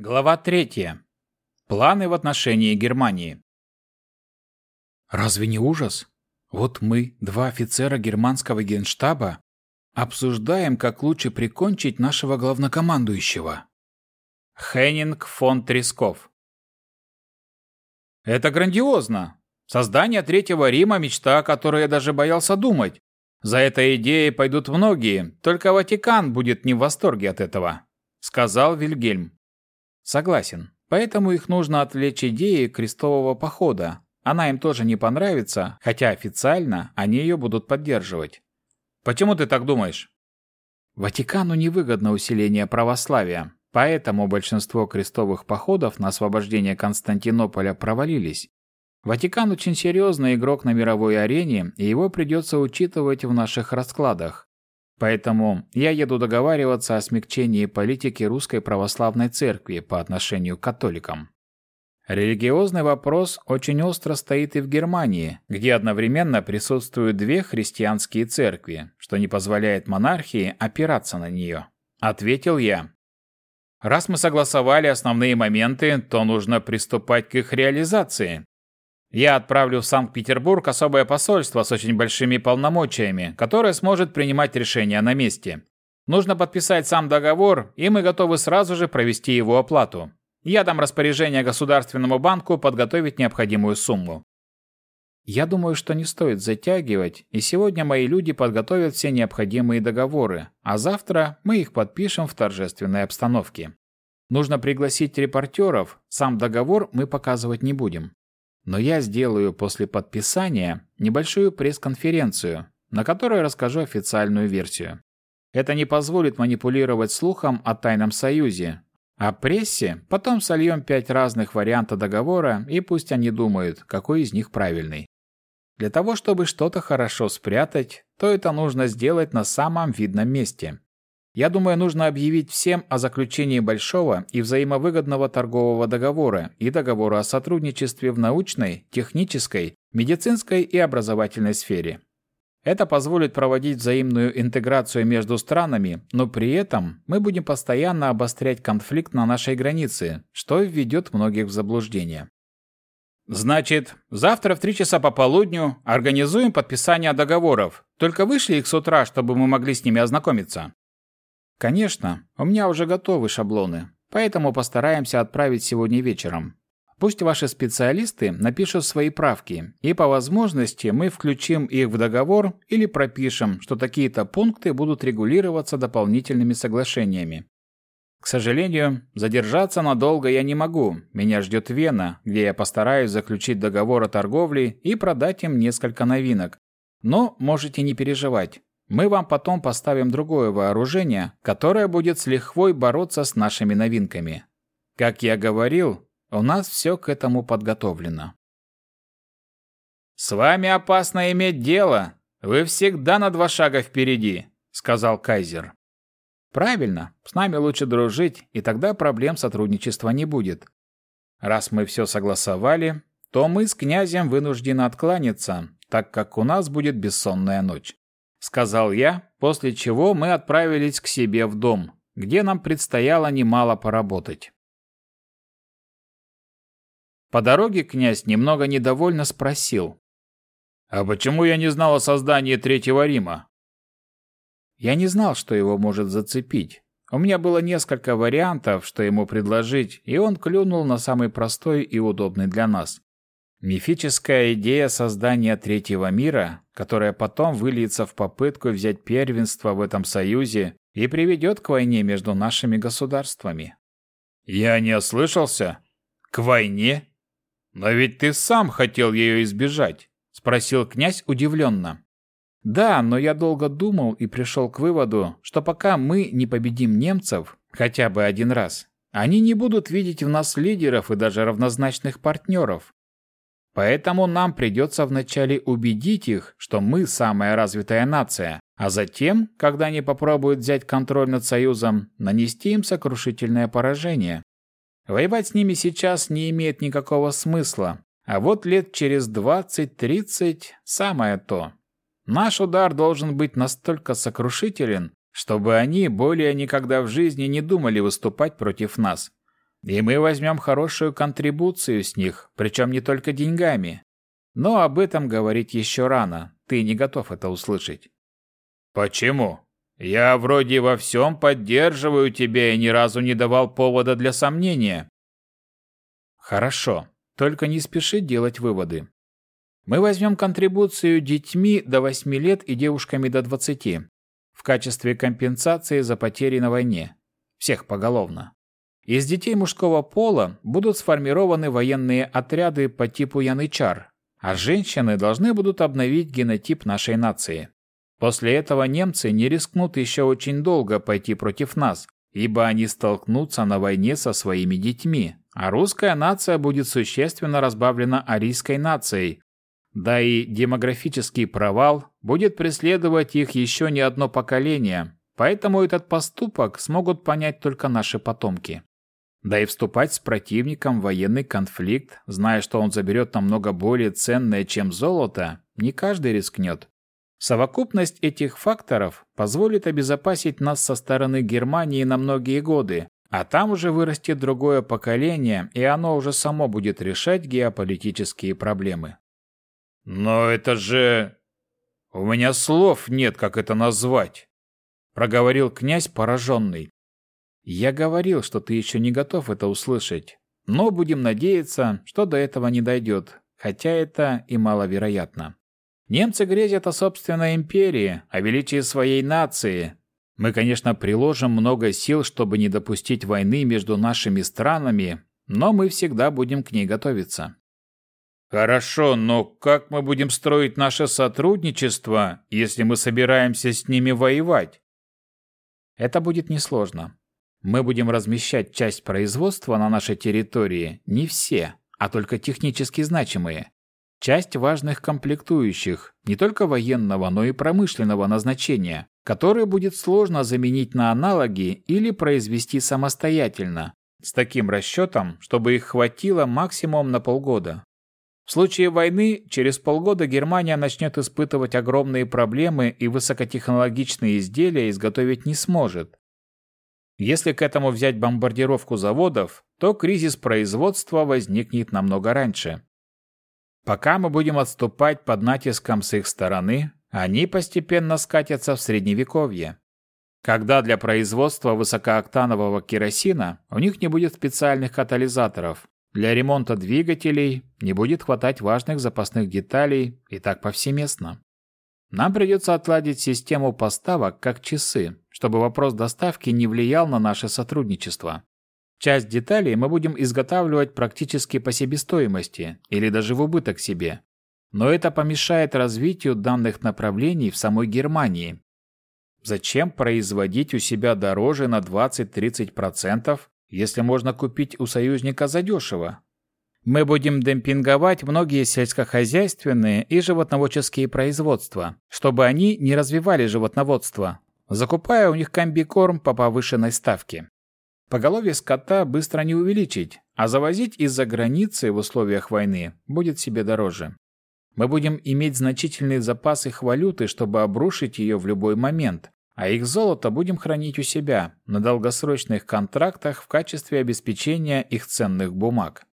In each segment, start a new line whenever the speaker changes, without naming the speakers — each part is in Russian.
Глава 3. Планы в отношении Германии. Разве не ужас? Вот мы, два офицера германского генштаба, обсуждаем, как лучше прикончить нашего главнокомандующего. Хеннинг фон Тресков. Это грандиозно. Создание Третьего Рима – мечта, о которой я даже боялся думать. За этой идеей пойдут многие, только Ватикан будет не в восторге от этого, сказал Вильгельм. Согласен. Поэтому их нужно отвлечь идеей крестового похода. Она им тоже не понравится, хотя официально они ее будут поддерживать. Почему ты так думаешь? Ватикану невыгодно усиление православия, поэтому большинство крестовых походов на освобождение Константинополя провалились. Ватикан очень серьезный игрок на мировой арене, и его придется учитывать в наших раскладах. Поэтому я еду договариваться о смягчении политики Русской Православной Церкви по отношению к католикам. Религиозный вопрос очень остро стоит и в Германии, где одновременно присутствуют две христианские церкви, что не позволяет монархии опираться на нее. Ответил я. Раз мы согласовали основные моменты, то нужно приступать к их реализации. Я отправлю в Санкт-Петербург особое посольство с очень большими полномочиями, которое сможет принимать решения на месте. Нужно подписать сам договор, и мы готовы сразу же провести его оплату. Я дам распоряжение Государственному банку подготовить необходимую сумму. Я думаю, что не стоит затягивать, и сегодня мои люди подготовят все необходимые договоры, а завтра мы их подпишем в торжественной обстановке. Нужно пригласить репортеров, сам договор мы показывать не будем. Но я сделаю после подписания небольшую пресс-конференцию, на которой расскажу официальную версию. Это не позволит манипулировать слухом о тайном союзе. А прессе потом сольем пять разных вариантов договора, и пусть они думают, какой из них правильный. Для того, чтобы что-то хорошо спрятать, то это нужно сделать на самом видном месте. Я думаю, нужно объявить всем о заключении большого и взаимовыгодного торгового договора и договора о сотрудничестве в научной, технической, медицинской и образовательной сфере. Это позволит проводить взаимную интеграцию между странами, но при этом мы будем постоянно обострять конфликт на нашей границе, что введет многих в заблуждение. Значит, завтра в три часа по полудню организуем подписание договоров. Только вышли их с утра, чтобы мы могли с ними ознакомиться. Конечно, у меня уже готовы шаблоны, поэтому постараемся отправить сегодня вечером. Пусть ваши специалисты напишут свои правки, и по возможности мы включим их в договор или пропишем, что такие-то пункты будут регулироваться дополнительными соглашениями. К сожалению, задержаться надолго я не могу. Меня ждет Вена, где я постараюсь заключить договор о торговле и продать им несколько новинок. Но можете не переживать. Мы вам потом поставим другое вооружение, которое будет с лихвой бороться с нашими новинками. Как я говорил, у нас все к этому подготовлено. «С вами опасно иметь дело. Вы всегда на два шага впереди», — сказал Кайзер. «Правильно. С нами лучше дружить, и тогда проблем сотрудничества не будет. Раз мы все согласовали, то мы с князем вынуждены откланяться, так как у нас будет бессонная ночь. — сказал я, после чего мы отправились к себе в дом, где нам предстояло немало поработать. По дороге князь немного недовольно спросил. «А почему я не знал о создании Третьего Рима?» Я не знал, что его может зацепить. У меня было несколько вариантов, что ему предложить, и он клюнул на самый простой и удобный для нас. Мифическая идея создания третьего мира, которая потом выльется в попытку взять первенство в этом союзе и приведет к войне между нашими государствами. Я не ослышался? К войне? Но ведь ты сам хотел ее избежать, спросил князь удивленно. Да, но я долго думал и пришел к выводу, что пока мы не победим немцев, хотя бы один раз, они не будут видеть в нас лидеров и даже равнозначных партнеров, Поэтому нам придется вначале убедить их, что мы самая развитая нация, а затем, когда они попробуют взять контроль над Союзом, нанести им сокрушительное поражение. Воевать с ними сейчас не имеет никакого смысла, а вот лет через 20-30 самое то. Наш удар должен быть настолько сокрушителен, чтобы они более никогда в жизни не думали выступать против нас. И мы возьмем хорошую контрибуцию с них, причем не только деньгами. Но об этом говорить еще рано, ты не готов это услышать. Почему? Я вроде во всем поддерживаю тебя и ни разу не давал повода для сомнения. Хорошо, только не спеши делать выводы. Мы возьмем контрибуцию детьми до 8 лет и девушками до 20 в качестве компенсации за потери на войне. Всех поголовно. Из детей мужского пола будут сформированы военные отряды по типу янычар, а женщины должны будут обновить генотип нашей нации. После этого немцы не рискнут еще очень долго пойти против нас, ибо они столкнутся на войне со своими детьми, а русская нация будет существенно разбавлена арийской нацией, да и демографический провал будет преследовать их еще не одно поколение, поэтому этот поступок смогут понять только наши потомки. Да и вступать с противником в военный конфликт, зная, что он заберет намного более ценное, чем золото, не каждый рискнет. Совокупность этих факторов позволит обезопасить нас со стороны Германии на многие годы, а там уже вырастет другое поколение, и оно уже само будет решать геополитические проблемы. Но это же... У меня слов нет, как это назвать, проговорил князь пораженный. Я говорил, что ты еще не готов это услышать, но будем надеяться, что до этого не дойдет, хотя это и маловероятно. Немцы грезят о собственной империи, о величии своей нации. Мы, конечно, приложим много сил, чтобы не допустить войны между нашими странами, но мы всегда будем к ней готовиться. Хорошо, но как мы будем строить наше сотрудничество, если мы собираемся с ними воевать? Это будет несложно. Мы будем размещать часть производства на нашей территории, не все, а только технически значимые. Часть важных комплектующих, не только военного, но и промышленного назначения, которые будет сложно заменить на аналоги или произвести самостоятельно, с таким расчетом, чтобы их хватило максимум на полгода. В случае войны через полгода Германия начнет испытывать огромные проблемы и высокотехнологичные изделия изготовить не сможет. Если к этому взять бомбардировку заводов, то кризис производства возникнет намного раньше. Пока мы будем отступать под натиском с их стороны, они постепенно скатятся в средневековье. Когда для производства высокооктанового керосина у них не будет специальных катализаторов, для ремонта двигателей не будет хватать важных запасных деталей и так повсеместно. Нам придется отладить систему поставок как часы, чтобы вопрос доставки не влиял на наше сотрудничество. Часть деталей мы будем изготавливать практически по себестоимости или даже в убыток себе. Но это помешает развитию данных направлений в самой Германии. Зачем производить у себя дороже на 20-30%, если можно купить у союзника задешево. Мы будем демпинговать многие сельскохозяйственные и животноводческие производства, чтобы они не развивали животноводство, закупая у них комбикорм по повышенной ставке. Поголовье скота быстро не увеличить, а завозить из-за границы в условиях войны будет себе дороже. Мы будем иметь значительный запас их валюты, чтобы обрушить ее в любой момент, а их золото будем хранить у себя на долгосрочных контрактах в качестве обеспечения их ценных бумаг.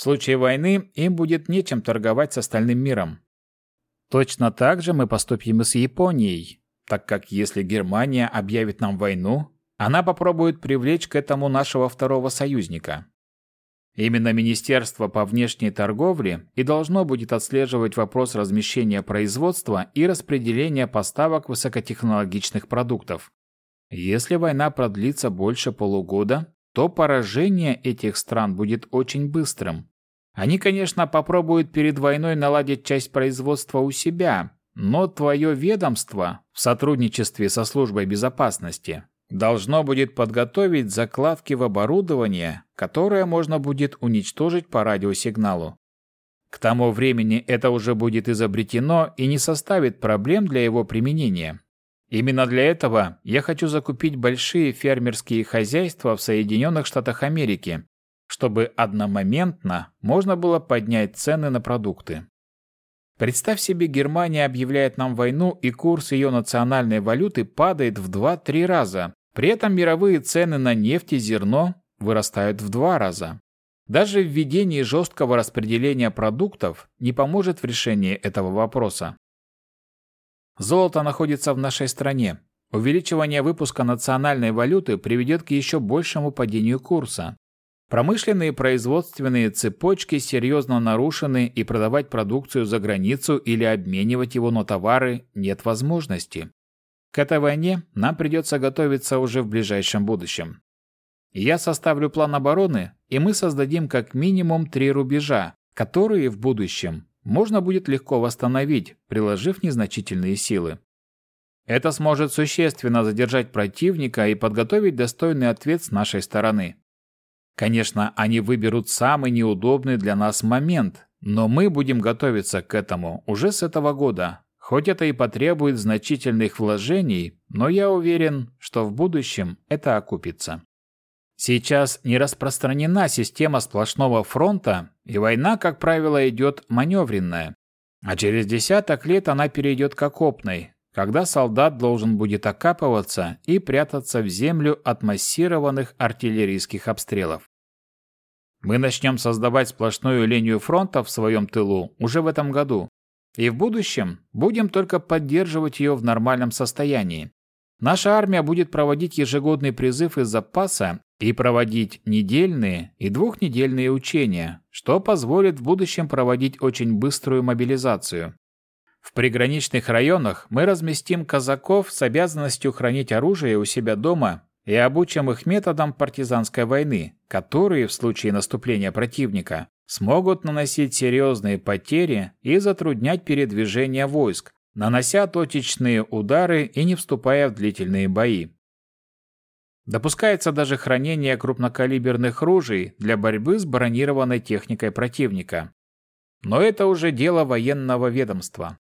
В случае войны им будет нечем торговать с остальным миром. Точно так же мы поступим и с Японией, так как если Германия объявит нам войну, она попробует привлечь к этому нашего второго союзника. Именно Министерство по внешней торговле и должно будет отслеживать вопрос размещения производства и распределения поставок высокотехнологичных продуктов. Если война продлится больше полугода, то поражение этих стран будет очень быстрым. Они, конечно, попробуют перед войной наладить часть производства у себя, но твое ведомство в сотрудничестве со службой безопасности должно будет подготовить закладки в оборудование, которое можно будет уничтожить по радиосигналу. К тому времени это уже будет изобретено и не составит проблем для его применения. Именно для этого я хочу закупить большие фермерские хозяйства в Соединенных Штатах Америки, чтобы одномоментно можно было поднять цены на продукты. Представь себе, Германия объявляет нам войну, и курс ее национальной валюты падает в 2-3 раза, при этом мировые цены на нефть и зерно вырастают в два раза. Даже введение жесткого распределения продуктов не поможет в решении этого вопроса. Золото находится в нашей стране. Увеличивание выпуска национальной валюты приведет к еще большему падению курса. Промышленные производственные цепочки серьезно нарушены, и продавать продукцию за границу или обменивать его на товары нет возможности. К этой войне нам придется готовиться уже в ближайшем будущем. Я составлю план обороны, и мы создадим как минимум три рубежа, которые в будущем можно будет легко восстановить, приложив незначительные силы. Это сможет существенно задержать противника и подготовить достойный ответ с нашей стороны. Конечно, они выберут самый неудобный для нас момент, но мы будем готовиться к этому уже с этого года. Хоть это и потребует значительных вложений, но я уверен, что в будущем это окупится. Сейчас не распространена система сплошного фронта, и война, как правило, идет маневренная. А через десяток лет она перейдет к окопной, когда солдат должен будет окапываться и прятаться в землю от массированных артиллерийских обстрелов. Мы начнем создавать сплошную линию фронта в своем тылу уже в этом году, и в будущем будем только поддерживать ее в нормальном состоянии. Наша армия будет проводить ежегодный призыв из запаса и проводить недельные и двухнедельные учения, что позволит в будущем проводить очень быструю мобилизацию. В приграничных районах мы разместим казаков с обязанностью хранить оружие у себя дома и обучим их методам партизанской войны, которые в случае наступления противника смогут наносить серьезные потери и затруднять передвижение войск, нанося точечные удары и не вступая в длительные бои. Допускается даже хранение крупнокалиберных ружей для борьбы с бронированной техникой противника. Но это уже дело военного ведомства.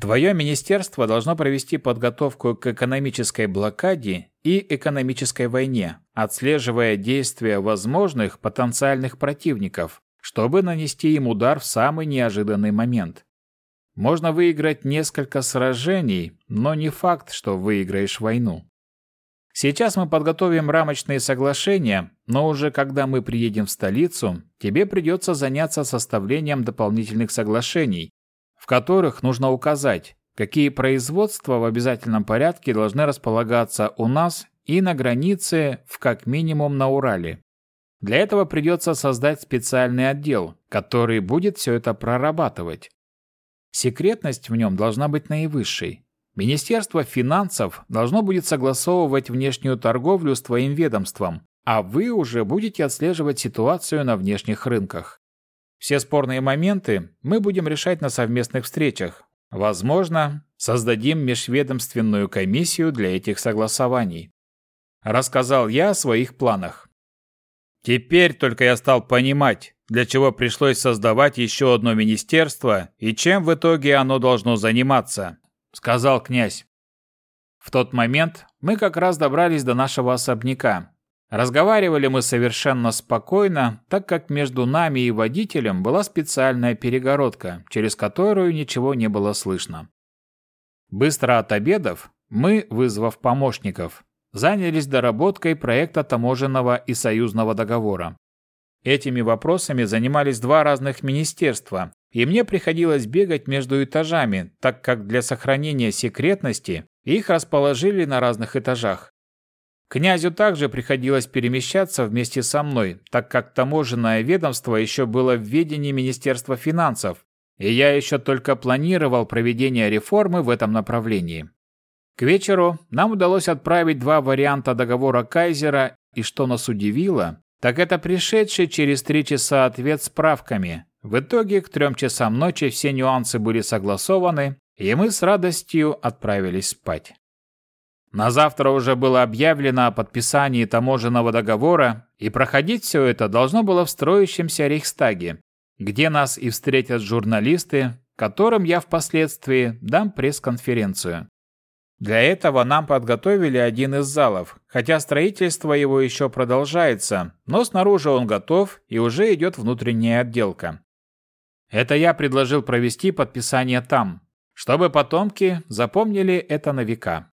Твое министерство должно провести подготовку к экономической блокаде и экономической войне, отслеживая действия возможных потенциальных противников, чтобы нанести им удар в самый неожиданный момент. Можно выиграть несколько сражений, но не факт, что выиграешь войну. Сейчас мы подготовим рамочные соглашения, но уже когда мы приедем в столицу, тебе придется заняться составлением дополнительных соглашений, в которых нужно указать, какие производства в обязательном порядке должны располагаться у нас и на границе в как минимум на Урале. Для этого придется создать специальный отдел, который будет все это прорабатывать. Секретность в нем должна быть наивысшей. Министерство финансов должно будет согласовывать внешнюю торговлю с твоим ведомством, а вы уже будете отслеживать ситуацию на внешних рынках. Все спорные моменты мы будем решать на совместных встречах. Возможно, создадим межведомственную комиссию для этих согласований. Рассказал я о своих планах. Теперь только я стал понимать, для чего пришлось создавать еще одно министерство и чем в итоге оно должно заниматься», — сказал князь. В тот момент мы как раз добрались до нашего особняка. Разговаривали мы совершенно спокойно, так как между нами и водителем была специальная перегородка, через которую ничего не было слышно. Быстро от обедов мы, вызвав помощников, занялись доработкой проекта таможенного и союзного договора. Этими вопросами занимались два разных министерства, и мне приходилось бегать между этажами, так как для сохранения секретности их расположили на разных этажах. Князю также приходилось перемещаться вместе со мной, так как таможенное ведомство еще было в ведении Министерства финансов, и я еще только планировал проведение реформы в этом направлении. К вечеру нам удалось отправить два варианта договора Кайзера, и что нас удивило, так это пришедший через три часа ответ с правками. В итоге к трем часам ночи все нюансы были согласованы, и мы с радостью отправились спать. На завтра уже было объявлено о подписании таможенного договора, и проходить все это должно было в строящемся Рейхстаге, где нас и встретят журналисты, которым я впоследствии дам пресс-конференцию. Для этого нам подготовили один из залов, хотя строительство его еще продолжается, но снаружи он готов и уже идет внутренняя отделка. Это я предложил провести подписание там, чтобы потомки запомнили это на века.